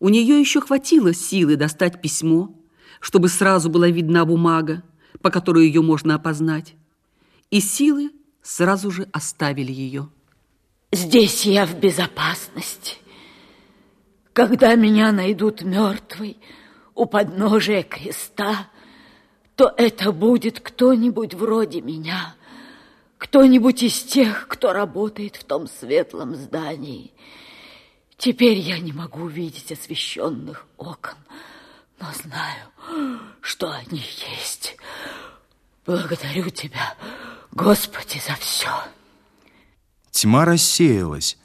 У нее еще хватило силы достать письмо, чтобы сразу была видна бумага, по которой ее можно опознать. И силы сразу же оставили ее. Здесь я в безопасности. Когда меня найдут мертвой у подножия креста, то это будет кто-нибудь вроде меня, кто-нибудь из тех, кто работает в том светлом здании. Теперь я не могу видеть освещенных окон, но знаю, что они есть. Благодарю Тебя, Господи, за все. Тьма рассеялась.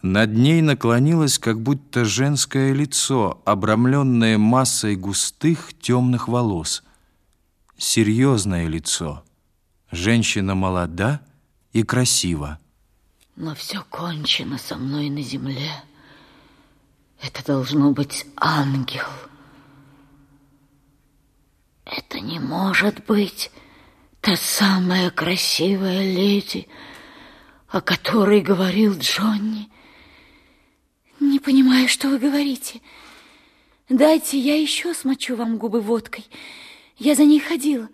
Над ней наклонилось как будто женское лицо, обрамленное массой густых темных волос. Серьезное лицо. Женщина молода и красива. Но все кончено со мной на земле. Это должно быть ангел. Это не может быть та самая красивая леди, о которой говорил Джонни. Не понимаю, что вы говорите. Дайте я еще смочу вам губы водкой. Я за ней ходила.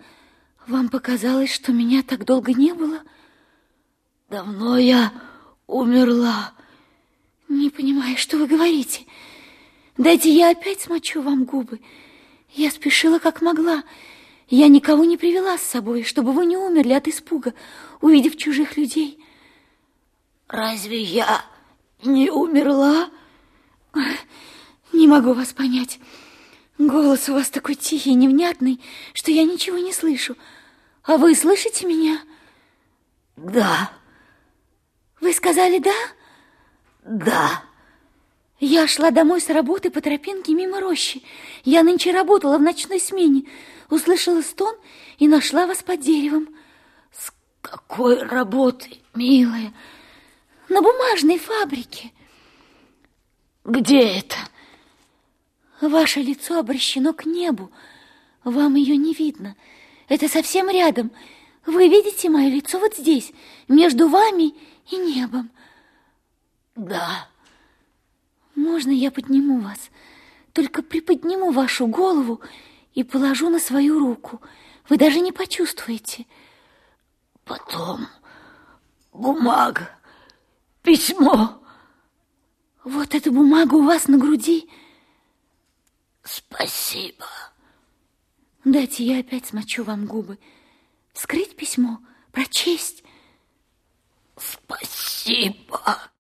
Вам показалось, что меня так долго не было? Давно я умерла. Не понимаю, что вы говорите. Дайте я опять смочу вам губы. Я спешила как могла. Я никого не привела с собой, чтобы вы не умерли от испуга, увидев чужих людей. Разве я не умерла? Не могу вас понять. Голос у вас такой тихий, невнятный, что я ничего не слышу. А вы слышите меня? Да. Вы сказали «да»? Да. Я шла домой с работы по тропинке мимо рощи. Я нынче работала в ночной смене. Услышала стон и нашла вас под деревом. С какой работы, милая? На бумажной фабрике. Где это? Ваше лицо обращено к небу. Вам ее не видно. Это совсем рядом. Вы видите мое лицо вот здесь, между вами и небом. Да. Можно я подниму вас? Только приподниму вашу голову и положу на свою руку. Вы даже не почувствуете. Потом бумага, письмо. Вот эта бумага у вас на груди. Спасибо. Дайте я опять смочу вам губы. Скрыть письмо, прочесть. Спасибо.